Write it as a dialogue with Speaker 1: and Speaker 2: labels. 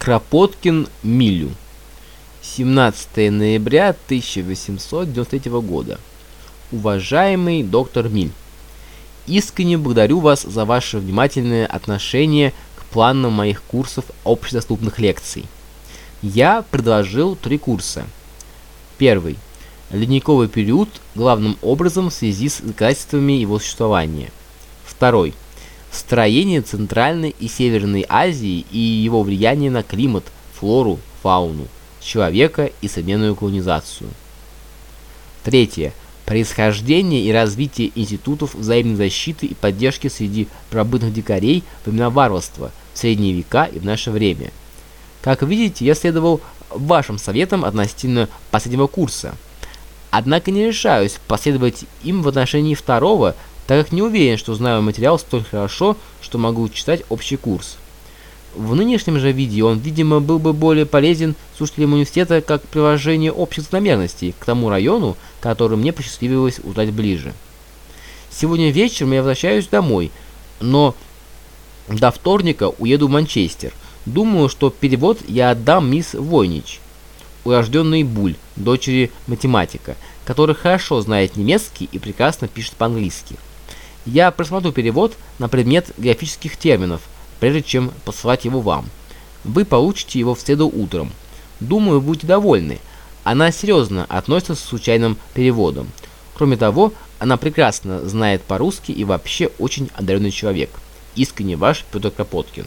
Speaker 1: Кропоткин Милю. 17 ноября 1893 года. Уважаемый доктор Миль, искренне благодарю вас за ваше внимательное отношение к планам моих курсов общедоступных лекций. Я предложил три курса. Первый. Ледниковый период, главным образом в связи с доказательствами его существования. Второй строение Центральной и Северной Азии и его влияние на климат, флору, фауну, человека и современную колонизацию. Третье. Происхождение и развитие институтов взаимной защиты и поддержки среди пробытных дикарей времена варварства, в средние века и в наше время. Как видите, я следовал вашим советам относительно последнего курса. Однако не решаюсь последовать им в отношении второго, так как не уверен, что знаю материал столь хорошо, что могу читать общий курс. В нынешнем же виде он, видимо, был бы более полезен слушателям университета как приложение общих закономерностей к тому району, который мне посчастливилось узнать ближе. Сегодня вечером я возвращаюсь домой, но до вторника уеду в Манчестер. Думаю, что перевод я отдам мисс Войнич, урожденной Буль, дочери математика, который хорошо знает немецкий и прекрасно пишет по-английски. Я просмотрю перевод на предмет графических терминов, прежде чем посылать его вам. Вы получите его в среду утром. Думаю, будете довольны. Она серьезно относится к случайным переводам. Кроме того, она прекрасно знает по-русски и вообще очень одаренный человек. Искренне ваш Петр Кропоткин.